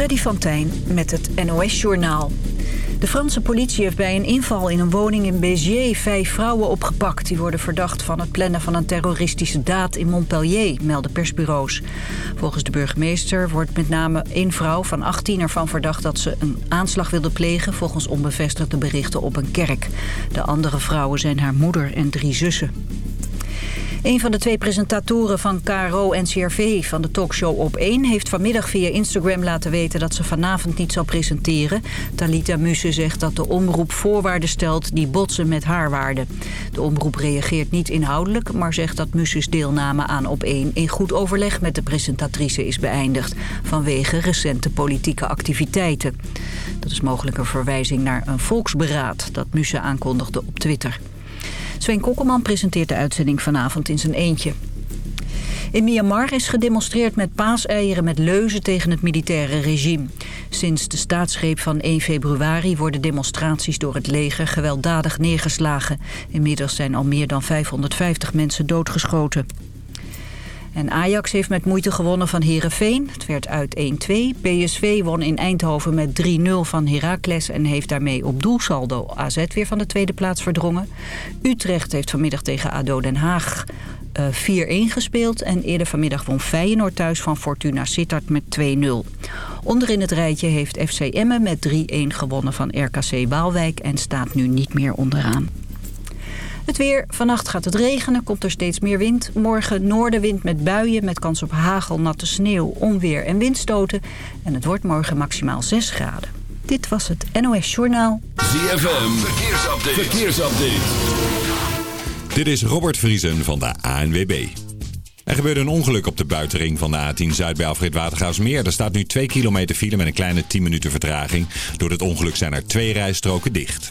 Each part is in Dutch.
Freddy van met het NOS-journaal. De Franse politie heeft bij een inval in een woning in Béziers vijf vrouwen opgepakt. Die worden verdacht van het plannen van een terroristische daad in Montpellier, melden persbureaus. Volgens de burgemeester wordt met name één vrouw van 18 ervan verdacht dat ze een aanslag wilde plegen volgens onbevestigde berichten op een kerk. De andere vrouwen zijn haar moeder en drie zussen. Een van de twee presentatoren van KRO-NCRV van de talkshow Op 1... heeft vanmiddag via Instagram laten weten dat ze vanavond niet zal presenteren. Talita Musse zegt dat de omroep voorwaarden stelt die botsen met haar waarden. De omroep reageert niet inhoudelijk, maar zegt dat Musses deelname aan Op 1... in goed overleg met de presentatrice is beëindigd... vanwege recente politieke activiteiten. Dat is mogelijk een verwijzing naar een volksberaad dat Musse aankondigde op Twitter. Sven Kokkelman presenteert de uitzending vanavond in zijn eentje. In Myanmar is gedemonstreerd met paaseieren met leuzen tegen het militaire regime. Sinds de staatsgreep van 1 februari worden demonstraties door het leger gewelddadig neergeslagen. Inmiddels zijn al meer dan 550 mensen doodgeschoten. En Ajax heeft met moeite gewonnen van Herenveen. Het werd uit 1-2. PSV won in Eindhoven met 3-0 van Heracles... en heeft daarmee op doelsaldo AZ weer van de tweede plaats verdrongen. Utrecht heeft vanmiddag tegen ADO Den Haag uh, eh, 4-1 gespeeld. En eerder vanmiddag won Feyenoord thuis van Fortuna Sittard met 2-0. Onderin het rijtje heeft FC Emmen met 3-1 gewonnen van RKC Waalwijk... en staat nu niet meer onderaan. Het weer. Vannacht gaat het regenen, komt er steeds meer wind. Morgen noordenwind met buien met kans op hagel, natte sneeuw, onweer en windstoten. En het wordt morgen maximaal 6 graden. Dit was het NOS Journaal. ZFM. Verkeersupdate. Verkeersupdate. Dit is Robert Vriesen van de ANWB. Er gebeurde een ongeluk op de buitenring van de A10 Zuid bij Alfred Watergaasmeer. Er staat nu 2 kilometer file met een kleine 10 minuten vertraging. Door het ongeluk zijn er twee rijstroken dicht.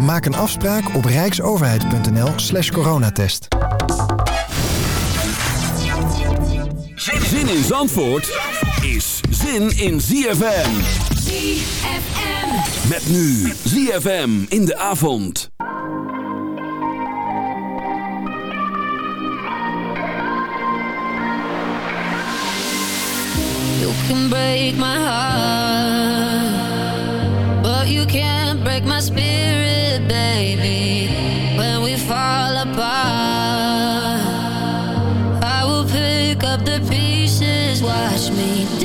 Maak een afspraak op rijksoverheid.nl slash coronatest. Zin in Zandvoort is zin in ZFM. ZFM. Met nu ZFM in de avond. You can break my heart But you can't break my spirit baby, when we fall apart. I will pick up the pieces, watch me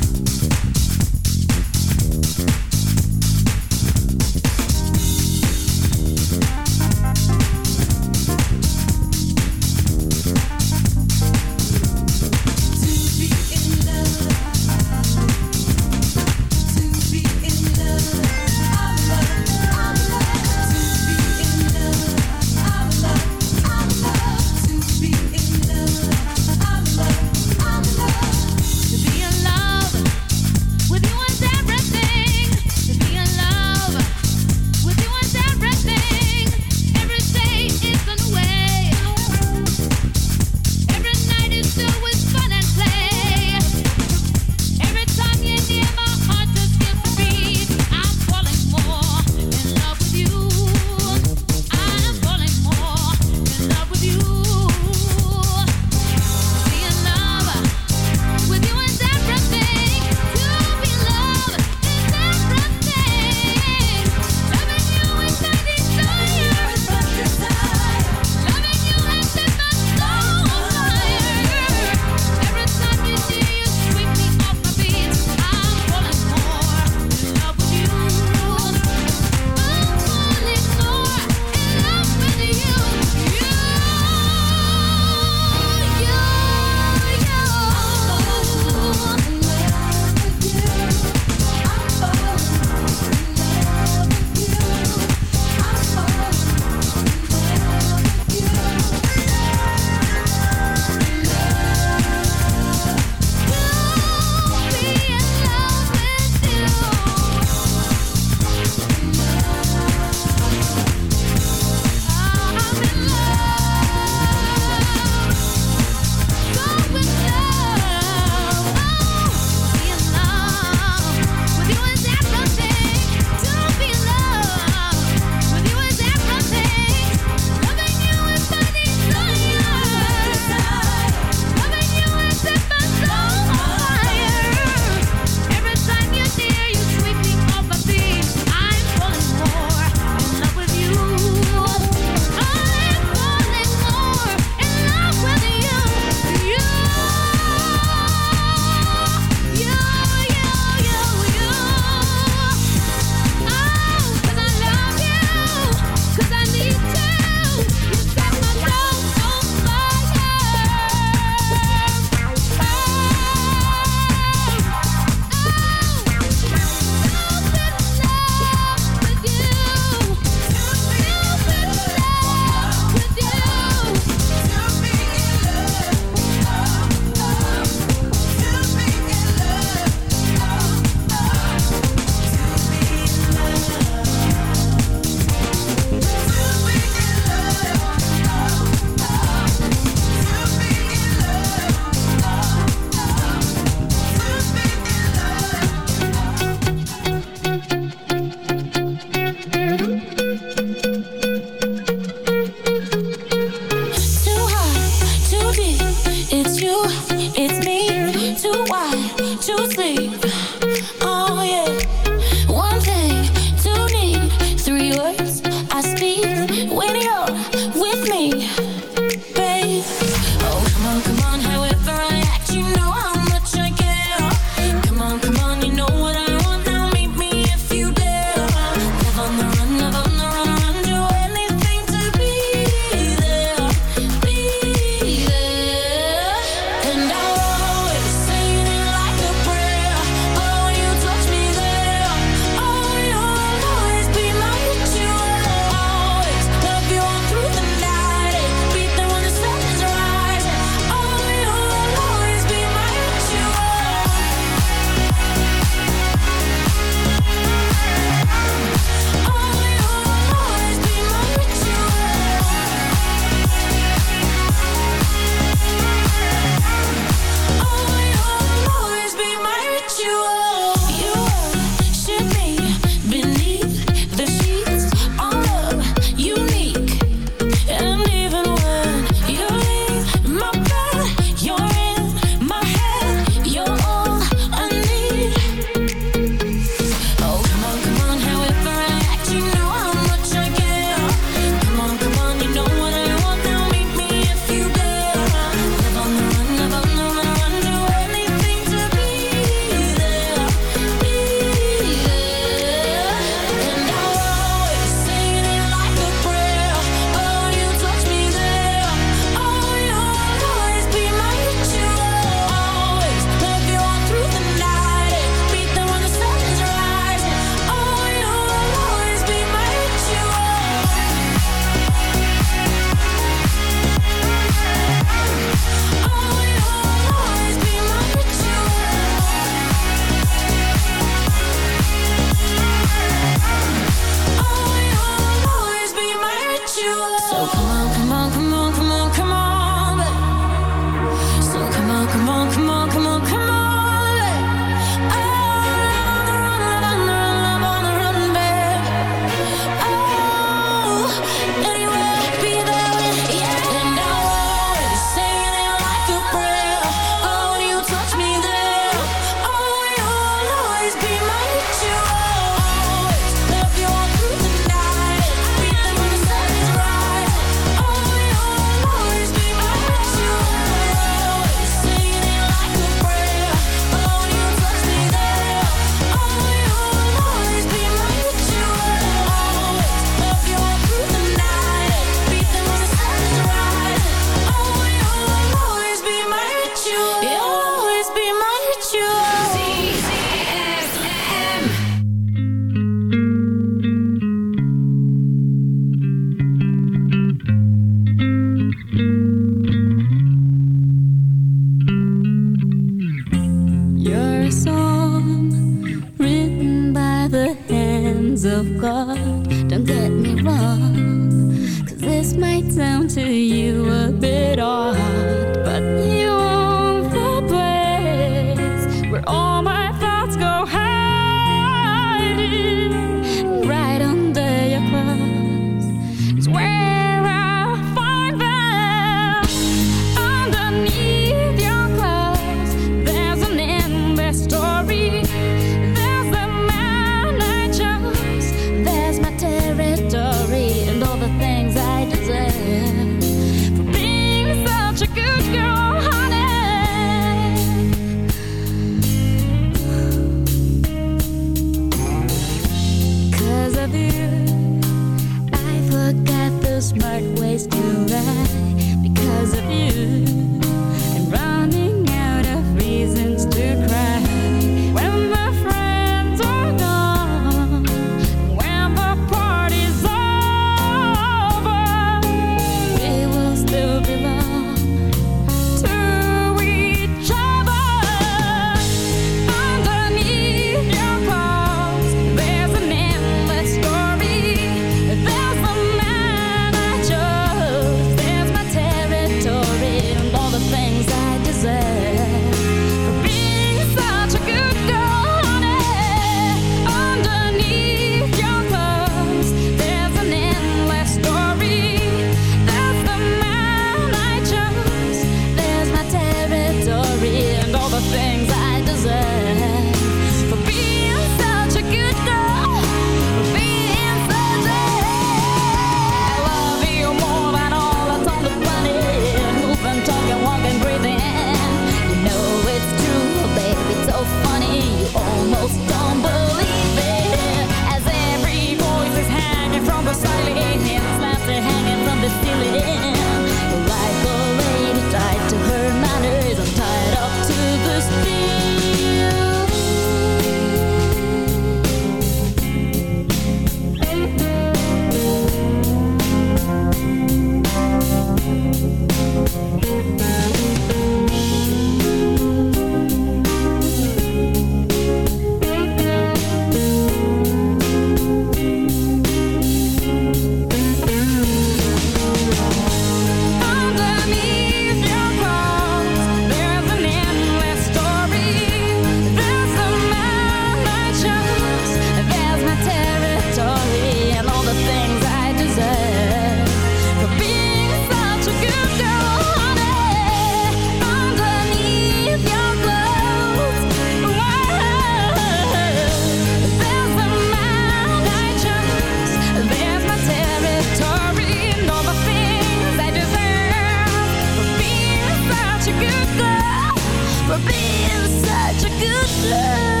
For being such a good girl.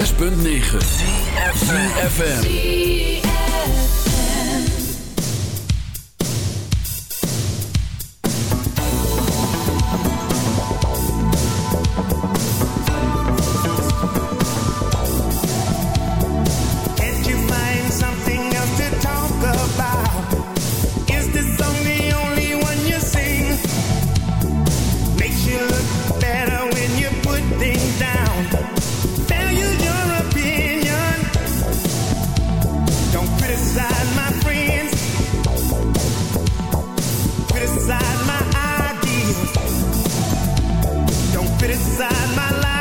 6.9 fit inside my life.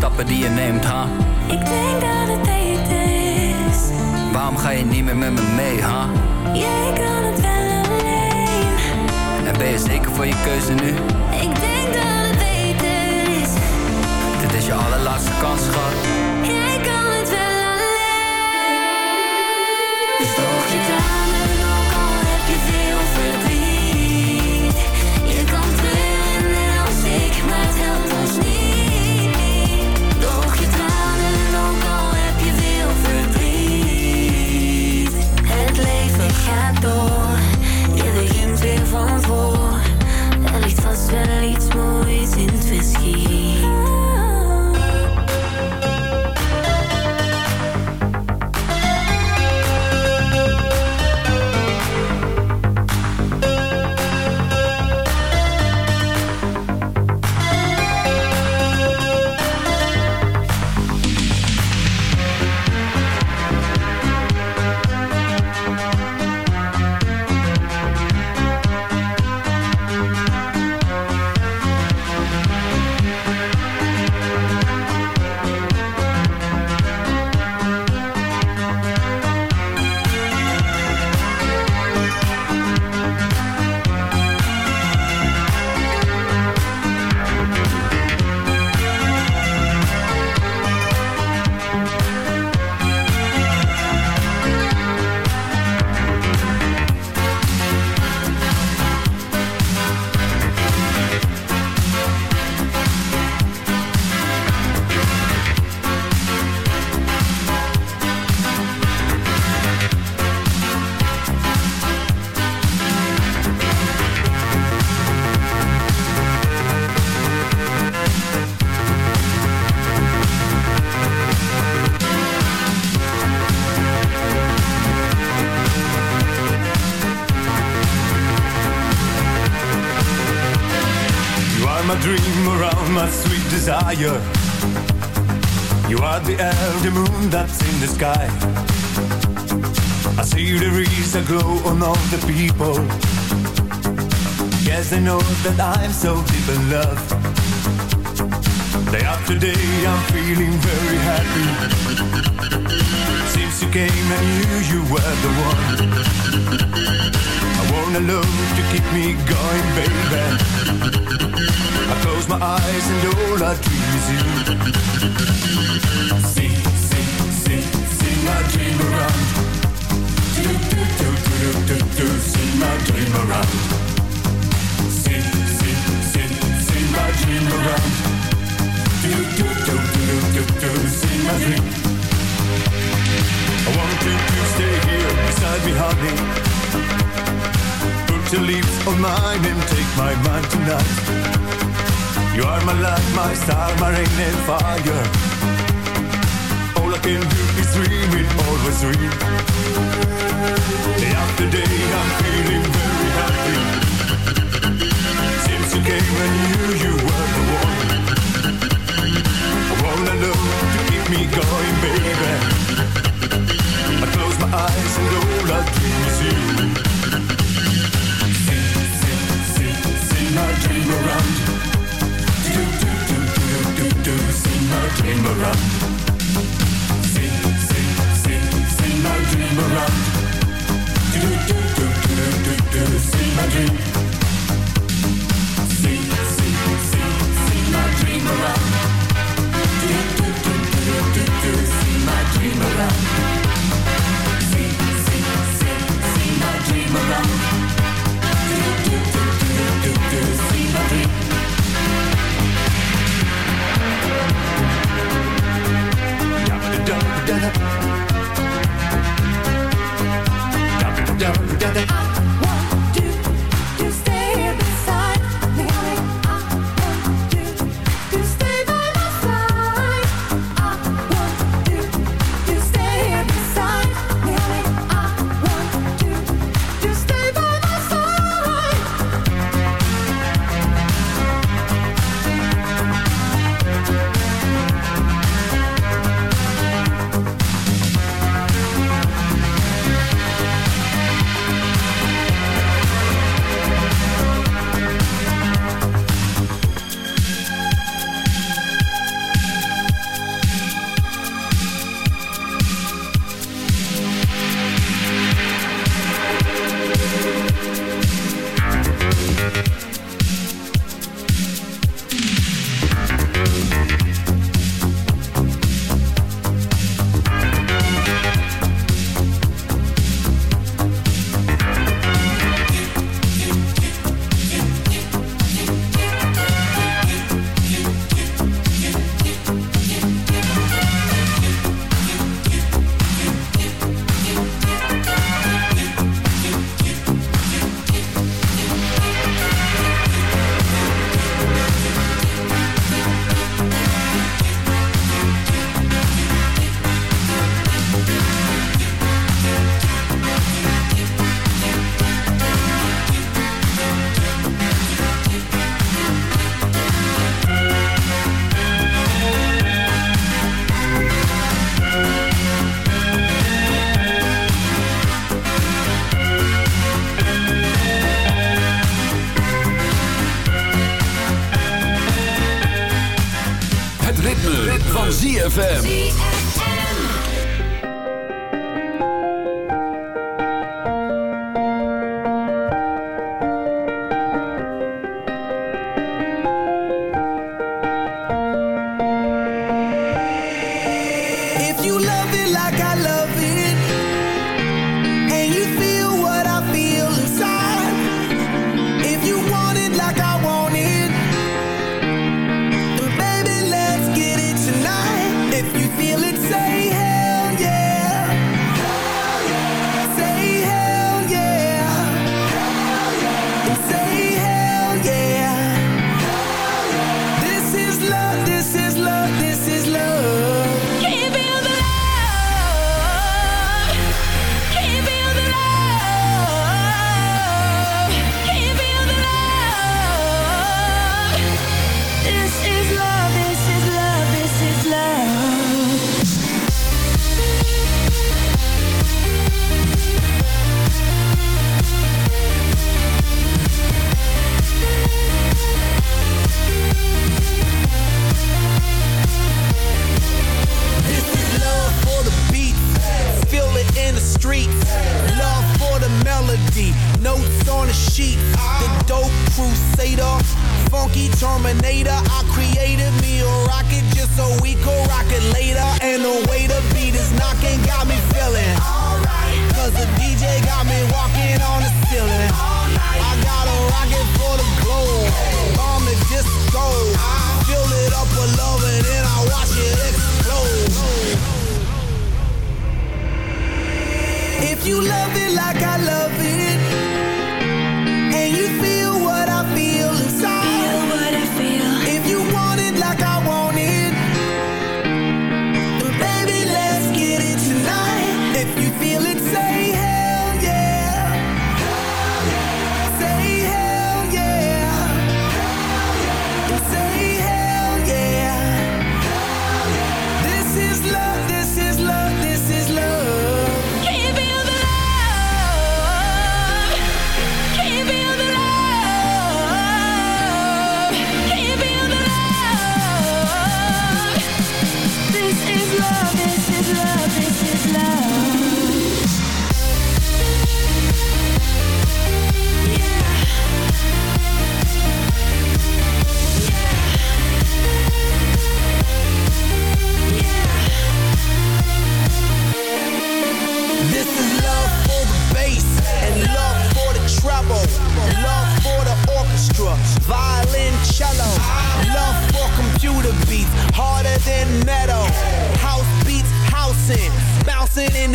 Stappen die je neemt, ha? Ik denk dat het beter is. Waarom ga je niet meer met me mee, ha? Jij kan het wel alleen. En ben je zeker voor je keuze nu? Ik denk dat het beter is. Dit is je allerlaatste kans, schat. Van voor. Er ligt vast wel iets moois in het verschiet. In the sky. I see there is a glow on all the people. Yes, they know that I'm so deep in love. Day after day, I'm feeling very happy. Since you came, I knew you were the one. I wanna love to keep me going, baby. I close my eyes and all I dream is you. See my dream around. Do, do, do, do, do, do, see my dream around. See, see, see, see my dream around. Do, do, do, do, do, do, see my dream. I want you to stay here beside me, honey. Put your lips on mine and take my mind tonight. You are my light, my star, my rain and fire. All can do is dream it, always dream. Day after day, I'm feeling very happy. Since you came, I knew you were the one. I wanna keep me going, baby. I close my eyes and all I dream is you. See, see, see, see my dream around. Do, do, do, do, do, do, see my dream around. dream around. Do do do do do do do. See my dream. See see see see my dream around. Do do do do do do. See my dream around.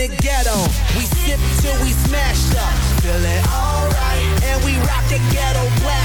the ghetto. We sip till we smashed up. feel it alright. And we rock the ghetto black.